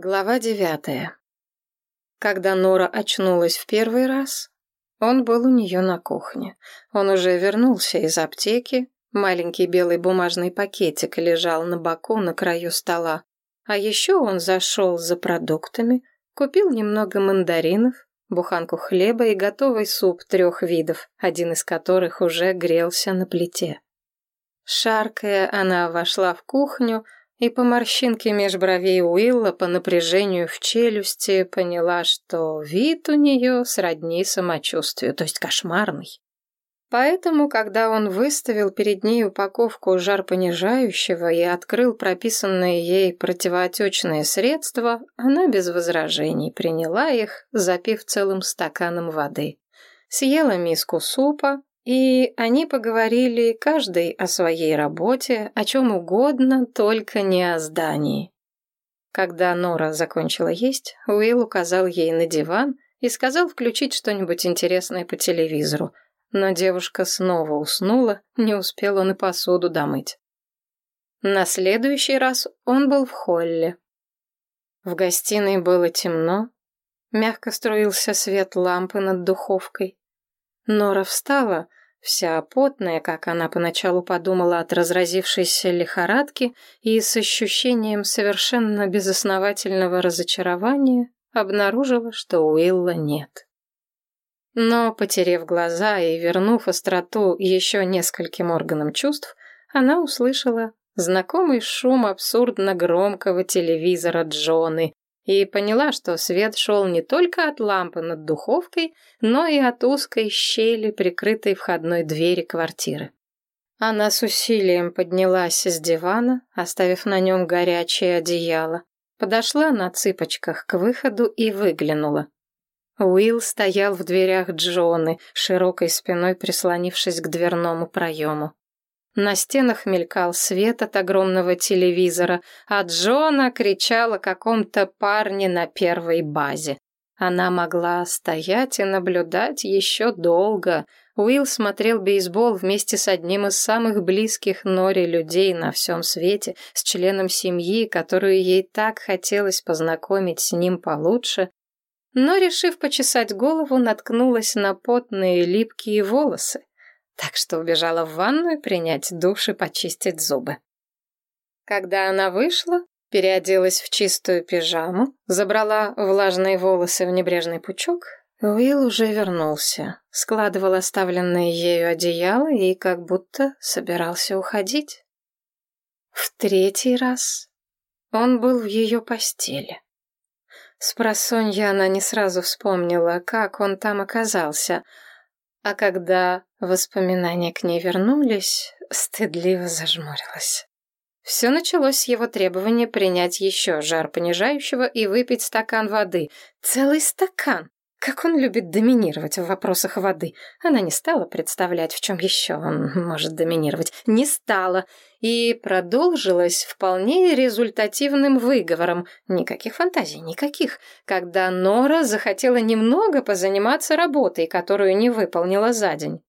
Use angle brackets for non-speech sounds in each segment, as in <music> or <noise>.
Глава девятая. Когда Нора очнулась в первый раз, он был у нее на кухне. Он уже вернулся из аптеки, маленький белый бумажный пакетик лежал на боку на краю стола. А еще он зашел за продуктами, купил немного мандаринов, буханку хлеба и готовый суп трех видов, один из которых уже грелся на плите. Шаркая, она вошла в кухню, и по морщинке меж бровей Уилла, по напряжению в челюсти, поняла, что вид у нее сродни самочувствию, то есть кошмарный. Поэтому, когда он выставил перед ней упаковку жаропонижающего и открыл прописанные ей противоотечные средства, она без возражений приняла их, запив целым стаканом воды. Съела миску супа, и они поговорили каждый о своей работе, о чем угодно, только не о здании. Когда Нора закончила есть, Уилл указал ей на диван и сказал включить что-нибудь интересное по телевизору, но девушка снова уснула, не успел он посуду домыть. На следующий раз он был в холле. В гостиной было темно, мягко струился свет лампы над духовкой. Нора встала, вся потная, как она поначалу подумала от разразившейся лихорадки, и с ощущением совершенно безосновательного разочарования обнаружила, что Уилла нет. Но, потерев глаза и вернув остроту еще нескольким органам чувств, она услышала знакомый шум абсурдно громкого телевизора Джоны, и поняла, что свет шел не только от лампы над духовкой, но и от узкой щели, прикрытой входной двери квартиры. Она с усилием поднялась с дивана, оставив на нем горячее одеяло, подошла на цыпочках к выходу и выглянула. Уилл стоял в дверях Джоны, широкой спиной прислонившись к дверному проему. На стенах мелькал свет от огромного телевизора, а Джона кричала каком-то парне на первой базе. Она могла стоять и наблюдать еще долго. Уилл смотрел бейсбол вместе с одним из самых близких Нори людей на всем свете, с членом семьи, которую ей так хотелось познакомить с ним получше, но, решив почесать голову, наткнулась на потные липкие волосы так что убежала в ванную принять душ и почистить зубы. Когда она вышла, переоделась в чистую пижаму, забрала влажные волосы в небрежный пучок, Уилл уже вернулся, складывал оставленное ею одеяло и как будто собирался уходить. В третий раз он был в ее постели. С просонья она не сразу вспомнила, как он там оказался — а когда воспоминания к ней вернулись, стыдливо зажмурилась. Все началось с его требования принять еще жар понижающего и выпить стакан воды. Целый стакан! Как он любит доминировать в вопросах воды. Она не стала представлять, в чем еще он может доминировать. Не стала. И продолжилась вполне результативным выговором. Никаких фантазий, никаких. Когда Нора захотела немного позаниматься работой, которую не выполнила за день.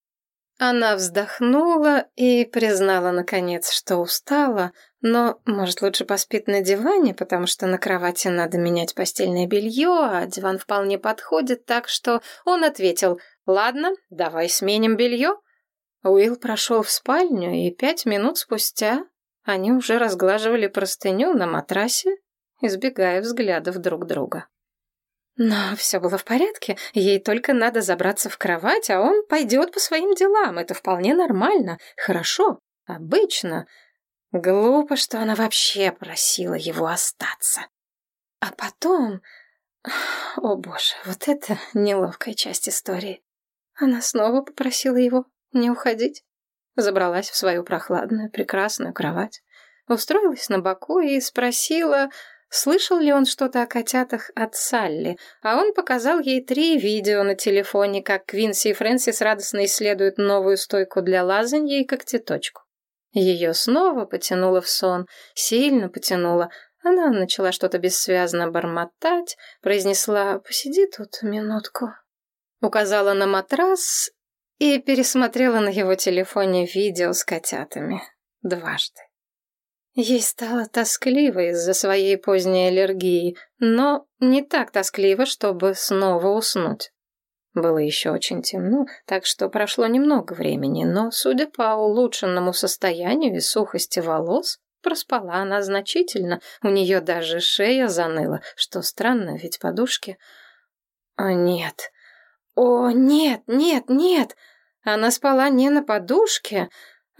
Она вздохнула и признала, наконец, что устала, но, может, лучше поспит на диване, потому что на кровати надо менять постельное белье, а диван вполне подходит, так что он ответил «Ладно, давай сменим белье». Уилл прошел в спальню, и пять минут спустя они уже разглаживали простыню на матрасе, избегая взглядов друг друга. Но все было в порядке, ей только надо забраться в кровать, а он пойдет по своим делам. Это вполне нормально, хорошо, обычно. Глупо, что она вообще просила его остаться. А потом... О боже, вот это неловкая часть истории. Она снова попросила его не уходить. Забралась в свою прохладную, прекрасную кровать, устроилась на боку и спросила, Слышал ли он что-то о котятах от Салли, а он показал ей три видео на телефоне, как Квинси и Фрэнсис радостно исследуют новую стойку для лазанья и когтеточку. Ее снова потянуло в сон, сильно потянуло. Она начала что-то бессвязно бормотать, произнесла «посиди тут минутку», указала на матрас и пересмотрела на его телефоне видео с котятами дважды. Ей стало тоскливо из-за своей поздней аллергии, но не так тоскливо, чтобы снова уснуть. Было еще очень темно, так что прошло немного времени, но, судя по улучшенному состоянию и сухости волос, проспала она значительно, у нее даже шея заныла, что странно, ведь подушки... О, нет. О, нет, нет, нет! Она спала не на подушке,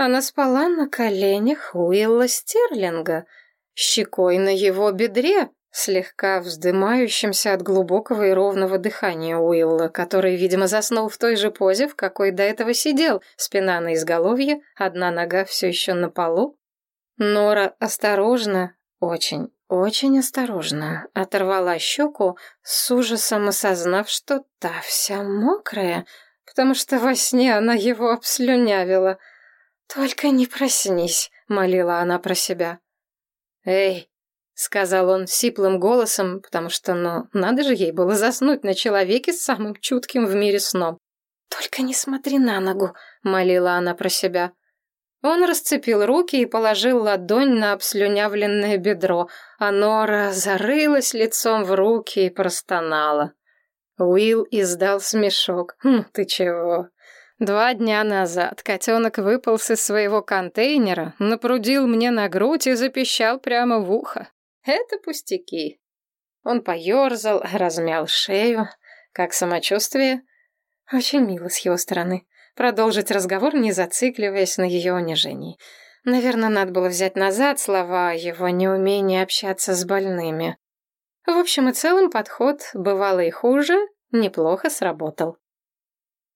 она спала на коленях Уилла Стерлинга, щекой на его бедре, слегка вздымающимся от глубокого и ровного дыхания Уилла, который, видимо, заснул в той же позе, в какой до этого сидел, спина на изголовье, одна нога все еще на полу. Нора осторожно, очень, очень осторожно оторвала щеку, с ужасом осознав, что та вся мокрая, потому что во сне она его обслюнявила. «Только не проснись», — молила она про себя. «Эй, сказал он сиплым голосом, потому что, ну, надо же ей было заснуть на человеке с самым чутким в мире сном. «Только не смотри на ногу», — молила она про себя. Он расцепил руки и положил ладонь на обслюнявленное бедро, а Нора зарылась лицом в руки и простонала. Уилл издал смешок. «Ну ты чего?» Два дня назад котенок выполз из своего контейнера, напрудил мне на грудь и запищал прямо в ухо. Это пустяки. Он поерзал, размял шею. Как самочувствие? Очень мило с его стороны. Продолжить разговор, не зацикливаясь на ее унижении. Наверное, надо было взять назад слова его неумения общаться с больными. В общем и целом, подход, бывало и хуже, неплохо сработал.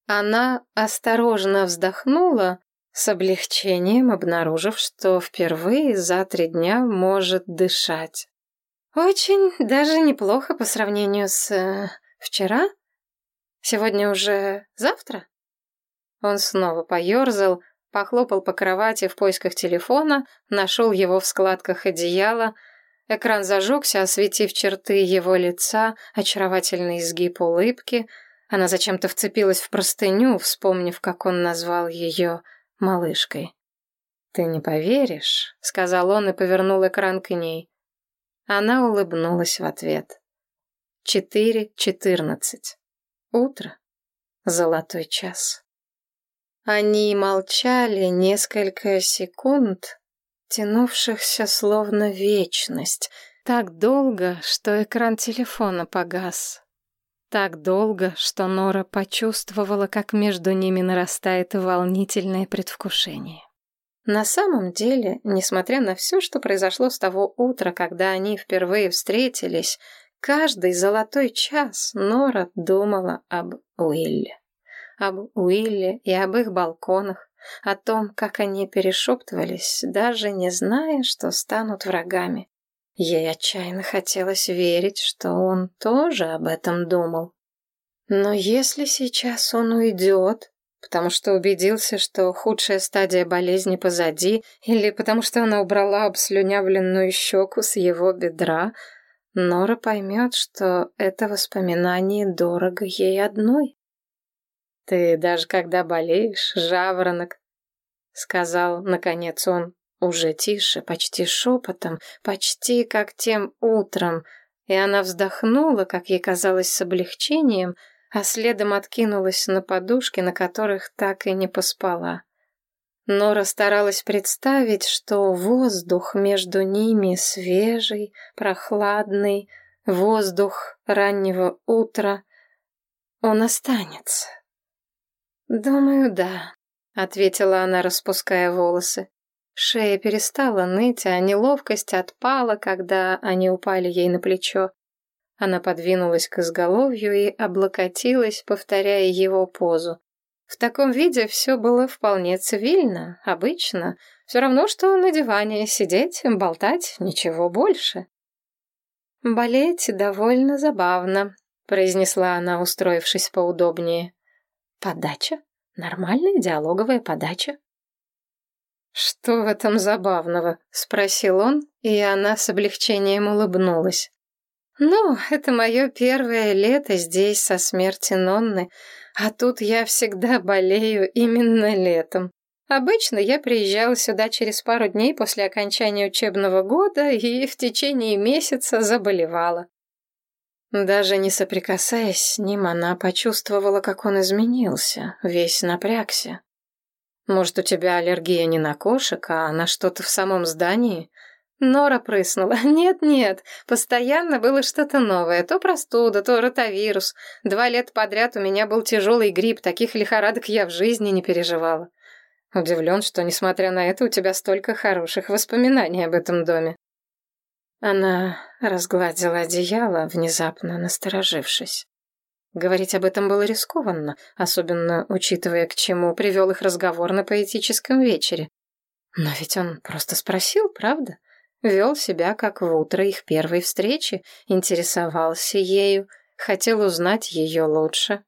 Она осторожно вздохнула, с облегчением обнаружив, что впервые за три дня может дышать. Очень даже неплохо по сравнению с... Э, вчера? Сегодня уже завтра? Он снова поерзал, похлопал по кровати в поисках телефона, нашел его в складках одеяла. Экран зажегся, осветив черты его лица, очаровательный изгиб улыбки. Она зачем-то вцепилась в простыню, вспомнив, как он назвал ее малышкой. «Ты не поверишь», — сказал он и повернул экран к ней. Она улыбнулась в ответ. Четыре четырнадцать. Утро. Золотой час. Они молчали несколько секунд, тянувшихся словно вечность, так долго, что экран телефона погас. Так долго, что Нора почувствовала, как между ними нарастает волнительное предвкушение. На самом деле, несмотря на все, что произошло с того утра, когда они впервые встретились, каждый золотой час Нора думала об Уилле. Об Уилле и об их балконах, о том, как они перешептывались, даже не зная, что станут врагами. Ей отчаянно хотелось верить, что он тоже об этом думал. Но если сейчас он уйдет, потому что убедился, что худшая стадия болезни позади, или потому что она убрала обслюнявленную щеку с его бедра, Нора поймет, что это воспоминание дорого ей одной. «Ты даже когда болеешь, жаворонок», — сказал, наконец, он, уже тише, почти шепотом, почти как тем утром, и она вздохнула, как ей казалось, с облегчением, а следом откинулась на подушки, на которых так и не поспала. Нора старалась представить, что воздух между ними свежий, прохладный, воздух раннего утра. Он останется. «Думаю, да», — ответила она, распуская волосы. Шея перестала ныть, а неловкость отпала, когда они упали ей на плечо. Она подвинулась к изголовью и облокотилась, повторяя его позу. В таком виде все было вполне цивильно, обычно. Все равно, что на диване сидеть, болтать, ничего больше. «Болеть довольно забавно», — произнесла она, устроившись поудобнее. «Подача? Нормальная диалоговая подача?» «Что в этом забавного?» — спросил он, и она с облегчением улыбнулась. «Ну, это мое первое лето здесь со смерти Нонны, а тут я всегда болею именно летом. Обычно я приезжала сюда через пару дней после окончания учебного года и в течение месяца заболевала. Даже не соприкасаясь с ним, она почувствовала, как он изменился, весь напрягся. Может, у тебя аллергия не на кошек, а на что-то в самом здании? Нора прыснула. <laughs> Нет-нет, постоянно было что-то новое. То простуда, то ротавирус. Два лета подряд у меня был тяжелый грипп, таких лихорадок я в жизни не переживала. Удивлен, что, несмотря на это, у тебя столько хороших воспоминаний об этом доме. Она разгладила одеяло, внезапно насторожившись. Говорить об этом было рискованно, особенно учитывая, к чему привел их разговор на поэтическом вечере. Но ведь он просто спросил, правда? Вел себя, как в утро их первой встречи, интересовался ею, хотел узнать ее лучше.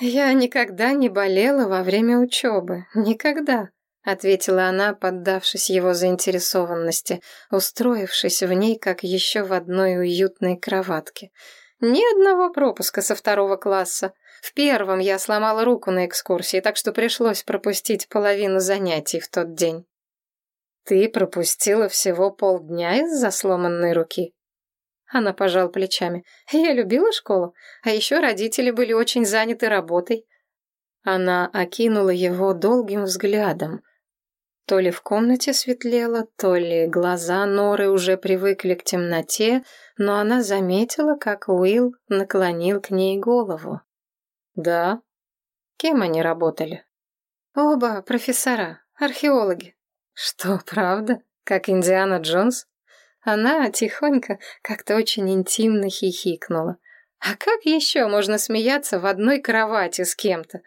«Я никогда не болела во время учебы. Никогда», — ответила она, поддавшись его заинтересованности, устроившись в ней, как еще в одной уютной кроватке. Ни одного пропуска со второго класса. В первом я сломала руку на экскурсии, так что пришлось пропустить половину занятий в тот день. Ты пропустила всего полдня из-за сломанной руки? Она пожал плечами. Я любила школу, а еще родители были очень заняты работой. Она окинула его долгим взглядом. То ли в комнате светлело, то ли глаза Норы уже привыкли к темноте, но она заметила, как Уилл наклонил к ней голову. «Да? Кем они работали?» «Оба профессора, археологи». «Что, правда? Как Индиана Джонс?» Она тихонько, как-то очень интимно хихикнула. «А как еще можно смеяться в одной кровати с кем-то?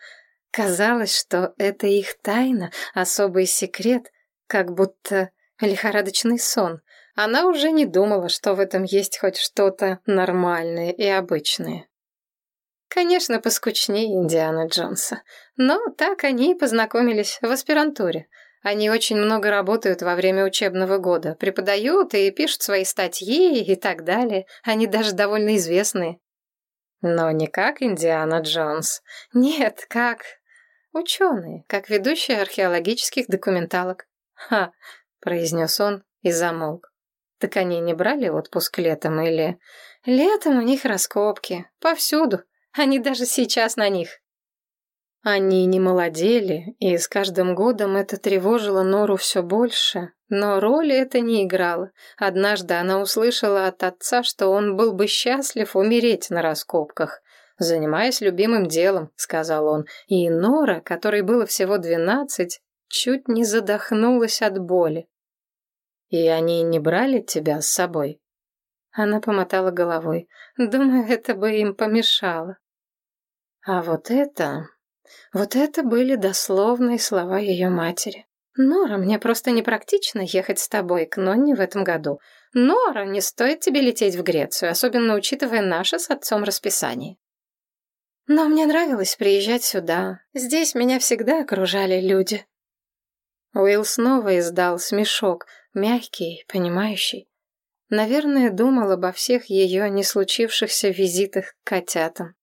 Казалось, что это их тайна, особый секрет, как будто лихорадочный сон. Она уже не думала, что в этом есть хоть что-то нормальное и обычное. Конечно, поскучнее Индиана Джонса. Но так они и познакомились в аспирантуре. Они очень много работают во время учебного года, преподают и пишут свои статьи и так далее. Они даже довольно известные. Но не как Индиана Джонс. Нет, как Ученые, как ведущие археологических документалок. Ха, произнес он и замолк. Так они не брали отпуск летом или... Летом у них раскопки. Повсюду. Они даже сейчас на них. Они не молодели, и с каждым годом это тревожило Нору все больше, но роли это не играло. Однажды она услышала от отца, что он был бы счастлив умереть на раскопках. «Занимаясь любимым делом», — сказал он, и Нора, которой было всего двенадцать, чуть не задохнулась от боли. «И они не брали тебя с собой?» Она помотала головой. «Думаю, это бы им помешало». А вот это... Вот это были дословные слова ее матери. «Нора, мне просто непрактично ехать с тобой к Нонне в этом году. Нора, не стоит тебе лететь в Грецию, особенно учитывая наше с отцом расписание». Но мне нравилось приезжать сюда. Здесь меня всегда окружали люди. Уилл снова издал смешок, мягкий, понимающий. Наверное, думал обо всех ее не случившихся визитах к котятам.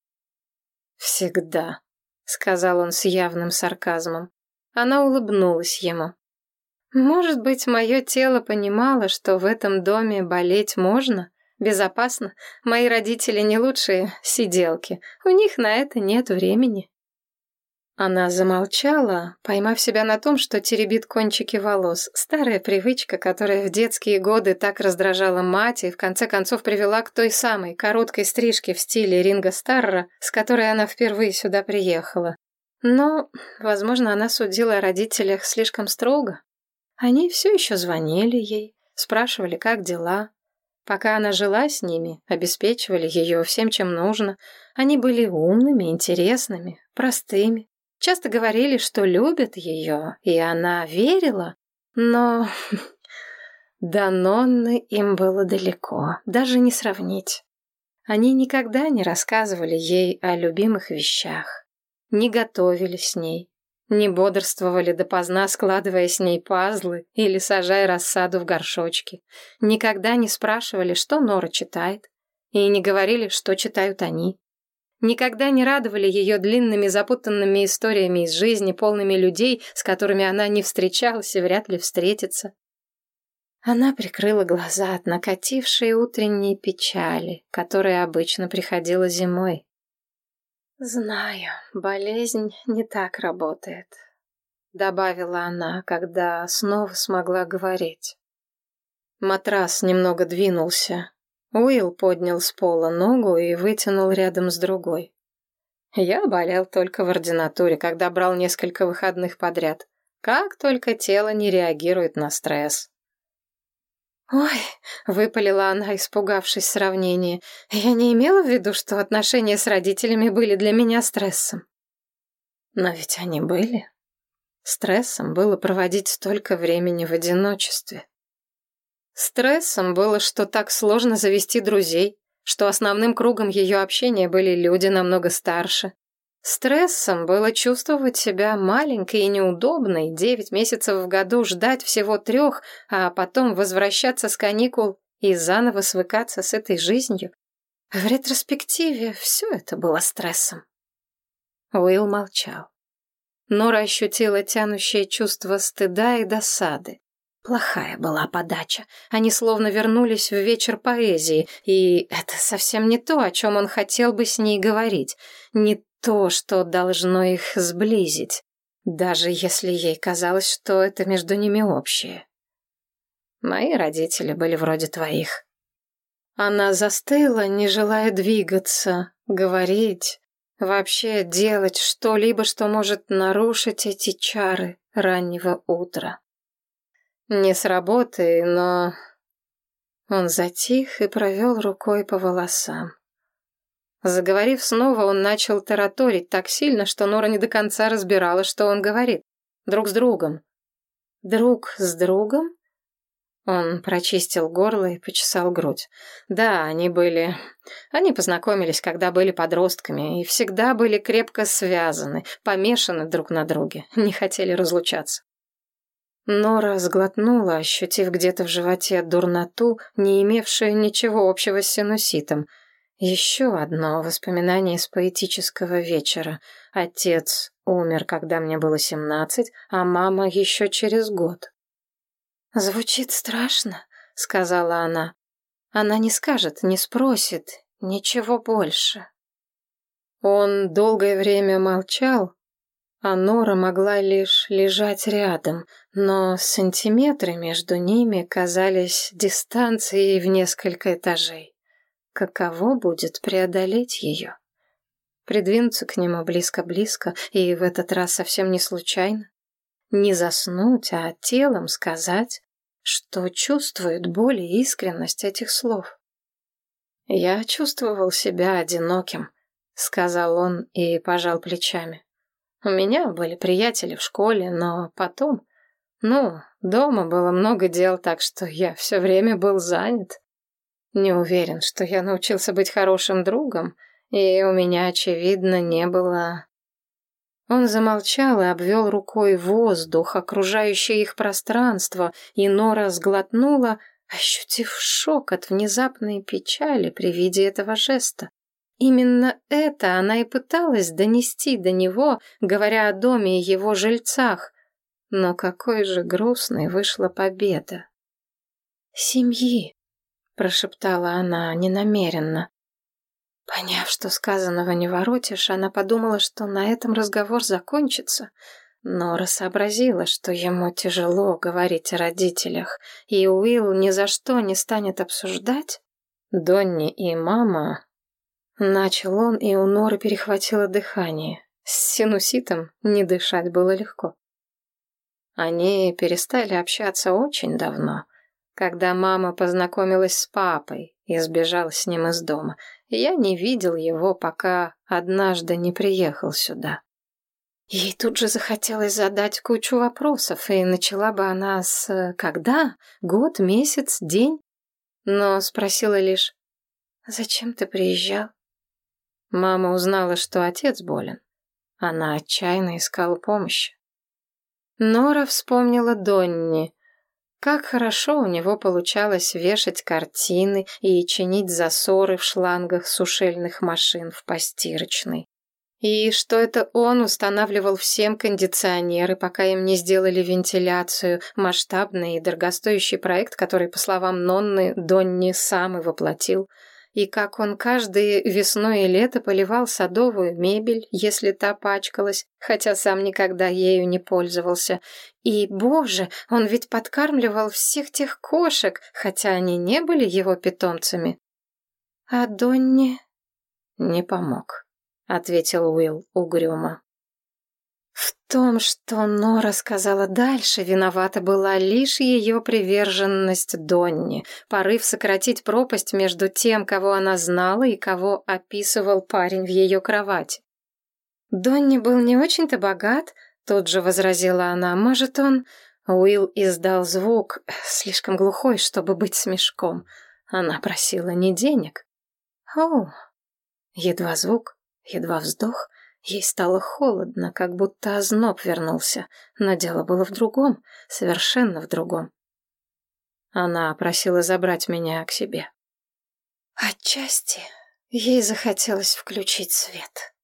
«Всегда», — сказал он с явным сарказмом. Она улыбнулась ему. «Может быть, мое тело понимало, что в этом доме болеть можно, Безопасно. Мои родители не лучшие сиделки. У них на это нет времени. Она замолчала, поймав себя на том, что теребит кончики волос. Старая привычка, которая в детские годы так раздражала мать и в конце концов привела к той самой короткой стрижке в стиле Ринга Старра, с которой она впервые сюда приехала. Но, возможно, она судила о родителях слишком строго. Они все еще звонили ей, спрашивали, как дела, Пока она жила с ними, обеспечивали ее всем, чем нужно. Они были умными, интересными, простыми. Часто говорили, что любят ее, и она верила. Но <laughs> до Нонны им было далеко, даже не сравнить. Они никогда не рассказывали ей о любимых вещах, не готовили с ней, не бодрствовали допоздна, складывая с ней пазлы или сажая рассаду в горшочки. Никогда не спрашивали, что Нора читает, и не говорили, что читают они. никогда не радовали ее длинными запутанными историями из жизни, полными людей, с которыми она не встречалась и вряд ли встретится. Она прикрыла глаза от накатившей утренней печали, которая обычно приходила зимой. «Знаю, болезнь не так работает», — добавила она, когда снова смогла говорить. Матрас немного двинулся. Уилл поднял с пола ногу и вытянул рядом с другой. Я болел только в ординатуре, когда брал несколько выходных подряд. Как только тело не реагирует на стресс. «Ой», — выпалила она, испугавшись сравнения, — «я не имела в виду, что отношения с родителями были для меня стрессом». Но ведь они были. Стрессом было проводить столько времени в одиночестве. Стрессом было, что так сложно завести друзей, что основным кругом ее общения были люди намного старше, Стрессом было чувствовать себя маленькой и неудобной, девять месяцев в году ждать всего трех, а потом возвращаться с каникул и заново свыкаться с этой жизнью. В ретроспективе все это было стрессом. Уилл молчал. Нора ощутила тянущее чувство стыда и досады. Плохая была подача. Они словно вернулись в вечер поэзии, и это совсем не то, о чем он хотел бы с ней говорить. Не то, что должно их сблизить, даже если ей казалось, что это между ними общее. Мои родители были вроде твоих. Она застыла, не желая двигаться, говорить, вообще делать что-либо, что может нарушить эти чары раннего утра. Не с работы, но... Он затих и провел рукой по волосам. Заговорив снова, он начал тараторить так сильно, что Нора не до конца разбирала, что он говорит. Друг с другом. Друг с другом? Он прочистил горло и почесал грудь. Да, они были... Они познакомились, когда были подростками, и всегда были крепко связаны, помешаны друг на друге, <laughs> не хотели разлучаться. Нора сглотнула, ощутив где-то в животе дурноту, не имевшую ничего общего с синуситом — еще одно воспоминание из поэтического вечера. Отец умер, когда мне было семнадцать, а мама еще через год. «Звучит страшно», — сказала она. «Она не скажет, не спросит, ничего больше». Он долгое время молчал, а Нора могла лишь лежать рядом, но сантиметры между ними казались дистанцией в несколько этажей. Каково будет преодолеть ее? Придвинуться к нему близко-близко, и в этот раз совсем не случайно. Не заснуть, а телом сказать, что чувствует боль и искренность этих слов. «Я чувствовал себя одиноким», — сказал он и пожал плечами. «У меня были приятели в школе, но потом... Ну, дома было много дел, так что я все время был занят. Не уверен, что я научился быть хорошим другом, и у меня, очевидно, не было... Он замолчал и обвел рукой воздух, окружающее их пространство, и Нора сглотнула, ощутив шок от внезапной печали при виде этого жеста. Именно это она и пыталась донести до него, говоря о доме и его жильцах. Но какой же грустной вышла победа. Семьи, прошептала она ненамеренно. Поняв, что сказанного не воротишь, она подумала, что на этом разговор закончится, но рассообразила, что ему тяжело говорить о родителях, и Уилл ни за что не станет обсуждать. Донни и мама... Начал он, и у Норы перехватило дыхание. С синуситом не дышать было легко. Они перестали общаться очень давно — когда мама познакомилась с папой и сбежала с ним из дома. Я не видел его, пока однажды не приехал сюда. Ей тут же захотелось задать кучу вопросов, и начала бы она с «когда?», «год?», «месяц?», «день?», но спросила лишь «Зачем ты приезжал?». Мама узнала, что отец болен. Она отчаянно искала помощи. Нора вспомнила Донни, Как хорошо у него получалось вешать картины и чинить засоры в шлангах сушильных машин в постирочной. И что это он устанавливал всем кондиционеры, пока им не сделали вентиляцию, масштабный и дорогостоящий проект, который, по словам Нонны, Донни сам и воплотил. И как он каждое весной и лето поливал садовую мебель, если та пачкалась, хотя сам никогда ею не пользовался. И, боже, он ведь подкармливал всех тех кошек, хотя они не были его питомцами. А Донни не помог ответил Уилл угрюмо. В том, что Нора сказала дальше, виновата была лишь ее приверженность Донни, порыв сократить пропасть между тем, кого она знала, и кого описывал парень в ее кровати. «Донни был не очень-то богат», — тут же возразила она. «Может, он...» Уилл издал звук, слишком глухой, чтобы быть смешком. Она просила не денег. «Оу!» Едва звук, Едва вздох, ей стало холодно, как будто озноб вернулся, но дело было в другом, совершенно в другом. Она просила забрать меня к себе. Отчасти ей захотелось включить свет.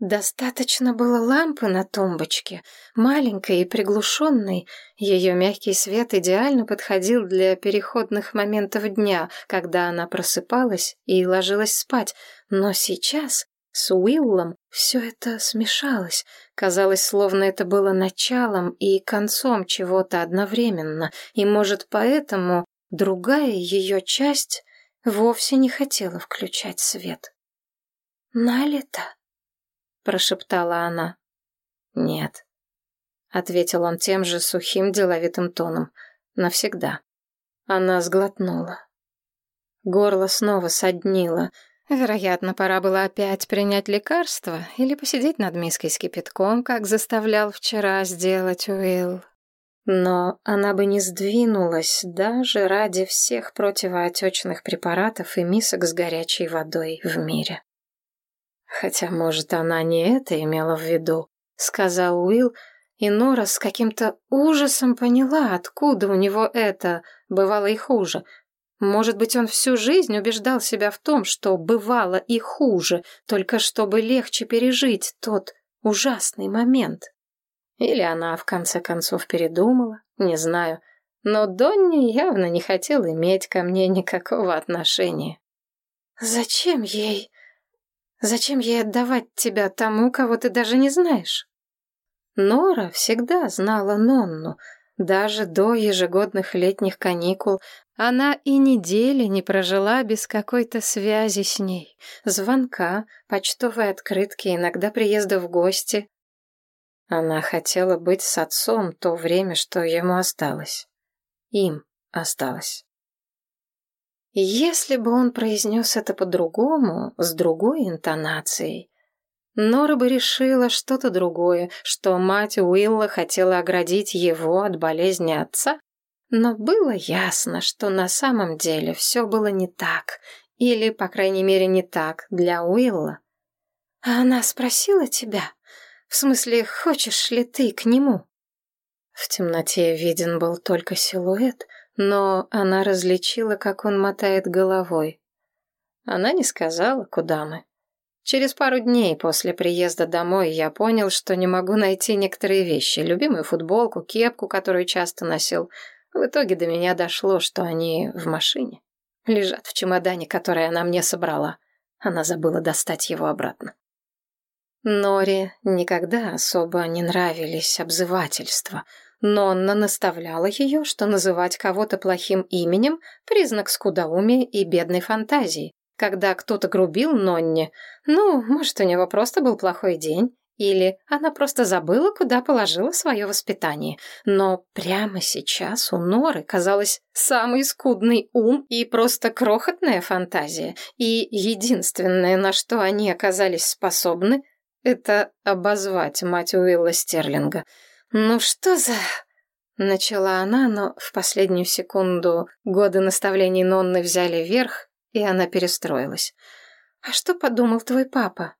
Достаточно было лампы на тумбочке, маленькой и приглушенной. Ее мягкий свет идеально подходил для переходных моментов дня, когда она просыпалась и ложилась спать. Но сейчас с Уиллом все это смешалось. Казалось, словно это было началом и концом чего-то одновременно, и, может, поэтому другая ее часть вовсе не хотела включать свет. «Налито?» — прошептала она. «Нет», — ответил он тем же сухим деловитым тоном. «Навсегда». Она сглотнула. Горло снова соднило — Вероятно, пора было опять принять лекарство или посидеть над миской с кипятком, как заставлял вчера сделать Уилл. Но она бы не сдвинулась даже ради всех противоотечных препаратов и мисок с горячей водой в мире. Хотя, может, она не это имела в виду, сказал Уилл, и Нора с каким-то ужасом поняла, откуда у него это, бывало и хуже — может быть, он всю жизнь убеждал себя в том, что бывало и хуже, только чтобы легче пережить тот ужасный момент. Или она, в конце концов, передумала, не знаю. Но Донни явно не хотел иметь ко мне никакого отношения. «Зачем ей? Зачем ей отдавать тебя тому, кого ты даже не знаешь?» Нора всегда знала Нонну, даже до ежегодных летних каникул она и недели не прожила без какой-то связи с ней. Звонка, почтовой открытки, иногда приезда в гости. Она хотела быть с отцом то время, что ему осталось. Им осталось. Если бы он произнес это по-другому, с другой интонацией, Нора бы решила что-то другое, что мать Уилла хотела оградить его от болезни отца, но было ясно, что на самом деле все было не так, или, по крайней мере, не так для Уилла. «А она спросила тебя? В смысле, хочешь ли ты к нему?» В темноте виден был только силуэт, но она различила, как он мотает головой. Она не сказала, куда мы. Через пару дней после приезда домой я понял, что не могу найти некоторые вещи. Любимую футболку, кепку, которую часто носил — в итоге до меня дошло, что они в машине. Лежат в чемодане, который она мне собрала. Она забыла достать его обратно. Норе никогда особо не нравились обзывательства. Нонна наставляла ее, что называть кого-то плохим именем — признак скудоумия и бедной фантазии. Когда кто-то грубил Нонне, ну, может, у него просто был плохой день, или она просто забыла, куда положила свое воспитание. Но прямо сейчас у Норы казалось самый скудный ум и просто крохотная фантазия. И единственное, на что они оказались способны, это обозвать мать Уилла Стерлинга. «Ну что за...» Начала она, но в последнюю секунду годы наставлений Нонны взяли верх, и она перестроилась. «А что подумал твой папа?»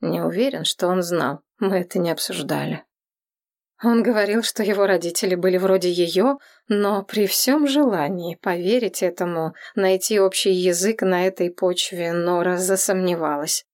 Не уверен, что он знал. Мы это не обсуждали. Он говорил, что его родители были вроде ее, но при всем желании поверить этому, найти общий язык на этой почве, Нора засомневалась.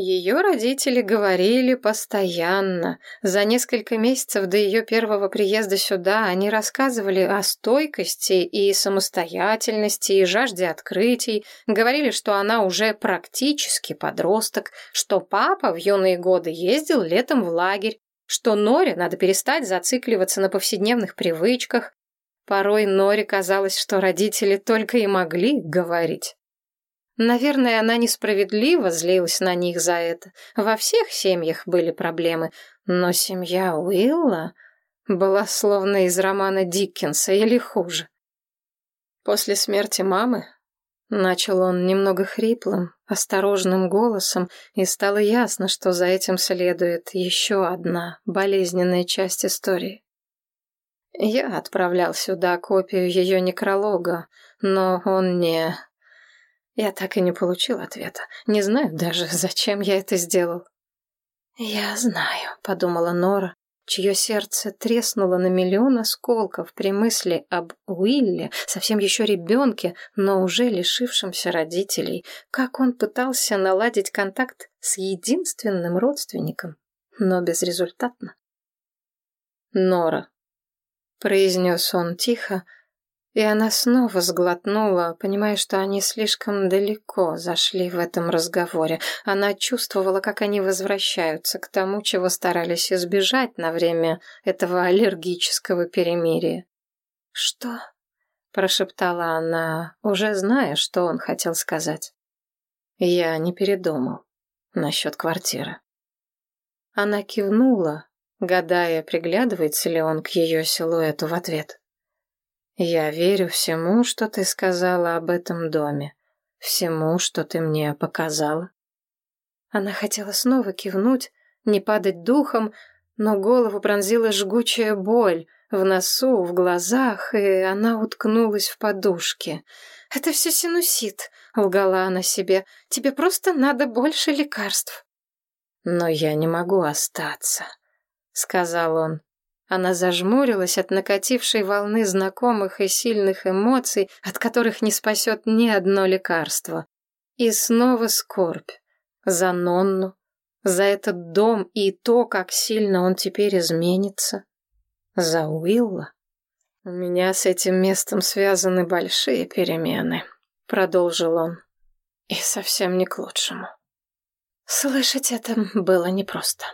Ее родители говорили постоянно. За несколько месяцев до ее первого приезда сюда они рассказывали о стойкости и самостоятельности и жажде открытий, говорили, что она уже практически подросток, что папа в юные годы ездил летом в лагерь, что Норе надо перестать зацикливаться на повседневных привычках. Порой Норе казалось, что родители только и могли говорить. Наверное, она несправедливо злилась на них за это. Во всех семьях были проблемы, но семья Уилла была словно из романа Диккенса или хуже. После смерти мамы начал он немного хриплым, осторожным голосом, и стало ясно, что за этим следует еще одна болезненная часть истории. Я отправлял сюда копию ее некролога, но он не я так и не получил ответа. Не знаю даже, <laughs> зачем я это сделал. «Я знаю», — подумала Нора, чье сердце треснуло на миллион осколков при мысли об Уилле, совсем еще ребенке, но уже лишившемся родителей, как он пытался наладить контакт с единственным родственником, но безрезультатно. «Нора», — произнес он тихо, — и она снова сглотнула, понимая, что они слишком далеко зашли в этом разговоре. Она чувствовала, как они возвращаются к тому, чего старались избежать на время этого аллергического перемирия. «Что?» — прошептала она, уже зная, что он хотел сказать. «Я не передумал насчет квартиры». Она кивнула, гадая, приглядывается ли он к ее силуэту в ответ. Я верю всему, что ты сказала об этом доме, всему, что ты мне показала. Она хотела снова кивнуть, не падать духом, но голову пронзила жгучая боль в носу, в глазах, и она уткнулась в подушки. «Это все синусит», — лгала она себе. «Тебе просто надо больше лекарств». «Но я не могу остаться», — сказал он. Она зажмурилась от накатившей волны знакомых и сильных эмоций, от которых не спасет ни одно лекарство. И снова скорбь. За Нонну, за этот дом и то, как сильно он теперь изменится. За Уилла. «У меня с этим местом связаны большие перемены», — продолжил он. «И совсем не к лучшему». Слышать это было непросто.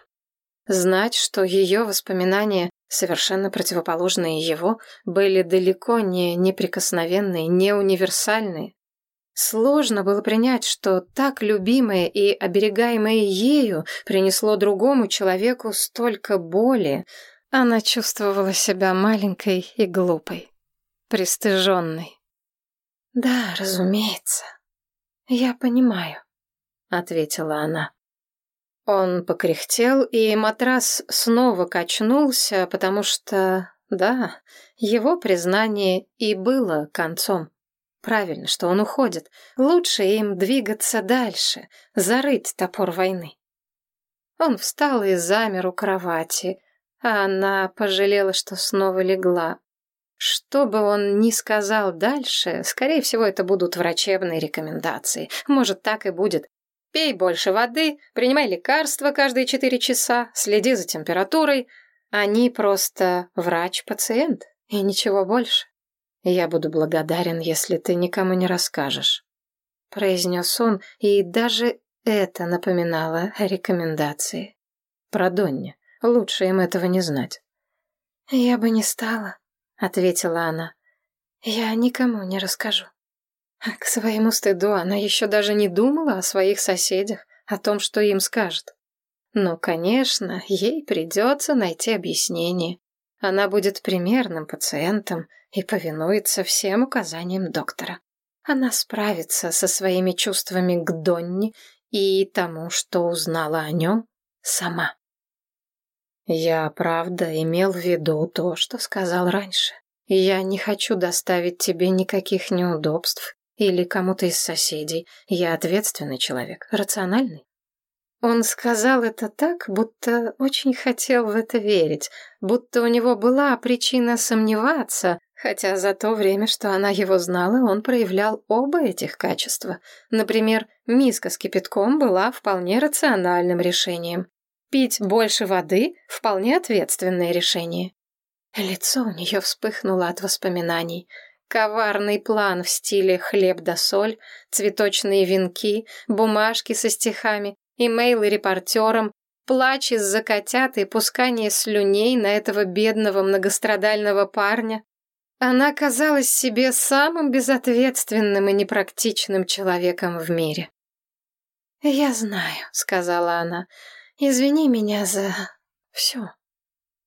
Знать, что ее воспоминания совершенно противоположные его, были далеко не неприкосновенные, не универсальные. Сложно было принять, что так любимое и оберегаемое ею принесло другому человеку столько боли. Она чувствовала себя маленькой и глупой, пристыженной. «Да, разумеется, я понимаю», — ответила она. Он покряхтел, и матрас снова качнулся, потому что, да, его признание и было концом. Правильно, что он уходит. Лучше им двигаться дальше, зарыть топор войны. Он встал и замер у кровати, а она пожалела, что снова легла. Что бы он ни сказал дальше, скорее всего, это будут врачебные рекомендации. Может, так и будет. Пей больше воды, принимай лекарства каждые четыре часа, следи за температурой. Они просто врач-пациент и ничего больше. Я буду благодарен, если ты никому не расскажешь. Произнес он, и даже это напоминало рекомендации. Про Донни. Лучше им этого не знать. «Я бы не стала», — ответила она. «Я никому не расскажу». К своему стыду она еще даже не думала о своих соседях, о том, что им скажет. Но, конечно, ей придется найти объяснение. Она будет примерным пациентом и повинуется всем указаниям доктора. Она справится со своими чувствами к Донни и тому, что узнала о нем сама. Я, правда, имел в виду то, что сказал раньше. Я не хочу доставить тебе никаких неудобств или кому-то из соседей. Я ответственный человек, рациональный. Он сказал это так, будто очень хотел в это верить, будто у него была причина сомневаться, хотя за то время, что она его знала, он проявлял оба этих качества. Например, миска с кипятком была вполне рациональным решением. Пить больше воды — вполне ответственное решение. Лицо у нее вспыхнуло от воспоминаний. Коварный план в стиле «хлеб да соль», цветочные венки, бумажки со стихами, имейлы репортерам, плач из-за котят и пускание слюней на этого бедного многострадального парня. Она казалась себе самым безответственным и непрактичным человеком в мире. «Я знаю», — сказала она, — «извини меня за все.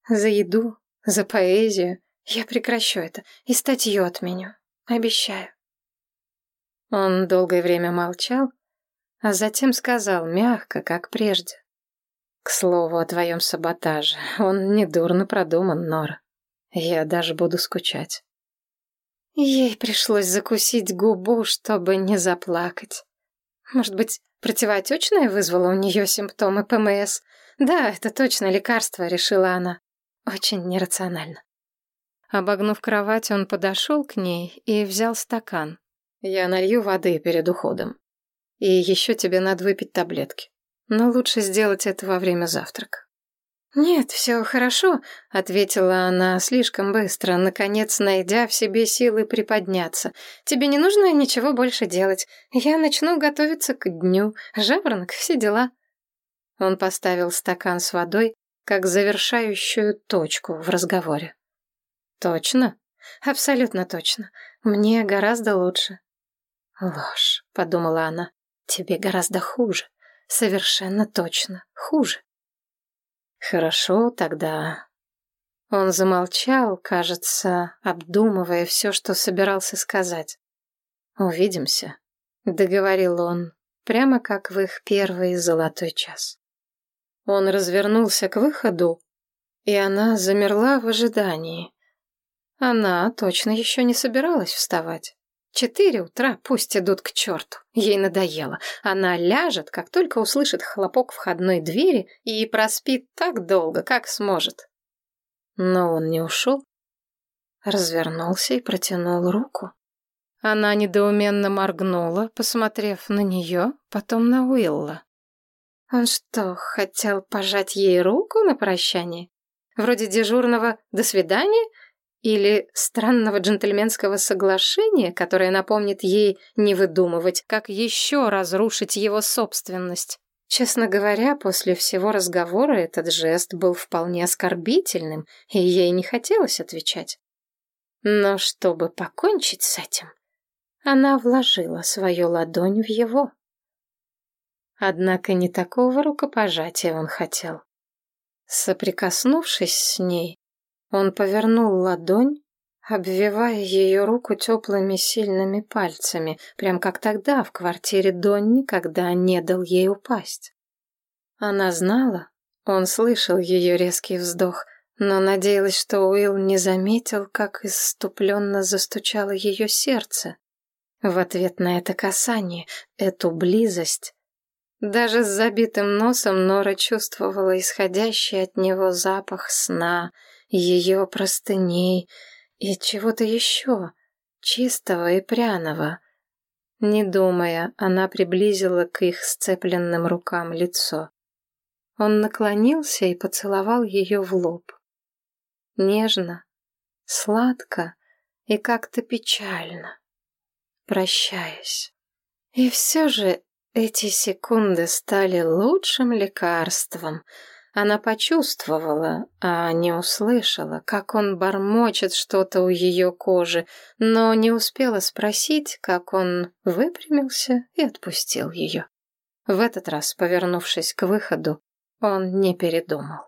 За еду, за поэзию. Я прекращу это и статью отменю. Обещаю». Он долгое время молчал, а затем сказал мягко, как прежде. «К слову о твоем саботаже, он недурно продуман, Нора. Я даже буду скучать». Ей пришлось закусить губу, чтобы не заплакать. Может быть, противоотечное вызвало у нее симптомы ПМС? Да, это точно лекарство, решила она. Очень нерационально. Обогнув кровать, он подошел к ней и взял стакан. «Я налью воды перед уходом. И еще тебе надо выпить таблетки. Но лучше сделать это во время завтрака». «Нет, все хорошо», — ответила она слишком быстро, наконец найдя в себе силы приподняться. «Тебе не нужно ничего больше делать. Я начну готовиться к дню. Жаворонок, все дела». Он поставил стакан с водой, как завершающую точку в разговоре. «Точно? Абсолютно точно. Мне гораздо лучше». «Ложь», — подумала она. «Тебе гораздо хуже. Совершенно точно. Хуже». Хорошо, тогда. Он замолчал, кажется, обдумывая все, что собирался сказать. Увидимся, договорил он, прямо как в их первый золотой час. Он развернулся к выходу, и она замерла в ожидании. Она точно еще не собиралась вставать. Четыре утра пусть идут к черту. Ей надоело. Она ляжет, как только услышит хлопок входной двери и проспит так долго, как сможет. Но он не ушел. Развернулся и протянул руку. Она недоуменно моргнула, посмотрев на нее, потом на Уилла. Он что, хотел пожать ей руку на прощание? Вроде дежурного «до свидания» Или странного джентльменского соглашения, которое напомнит ей не выдумывать, как еще разрушить его собственность. Честно говоря, после всего разговора этот жест был вполне оскорбительным, и ей не хотелось отвечать. Но чтобы покончить с этим, она вложила свою ладонь в его. Однако не такого рукопожатия он хотел. Соприкоснувшись с ней, он повернул ладонь, обвивая ее руку теплыми сильными пальцами, прям как тогда в квартире Донни, когда не дал ей упасть. Она знала, он слышал ее резкий вздох, но надеялась, что Уилл не заметил, как иступленно застучало ее сердце. В ответ на это касание, эту близость, даже с забитым носом Нора чувствовала исходящий от него запах сна — ее простыней и чего-то еще, чистого и пряного. Не думая, она приблизила к их сцепленным рукам лицо. Он наклонился и поцеловал ее в лоб. Нежно, сладко и как-то печально, прощаясь. И все же эти секунды стали лучшим лекарством — она почувствовала, а не услышала, как он бормочет что-то у ее кожи, но не успела спросить, как он выпрямился и отпустил ее. В этот раз, повернувшись к выходу, он не передумал.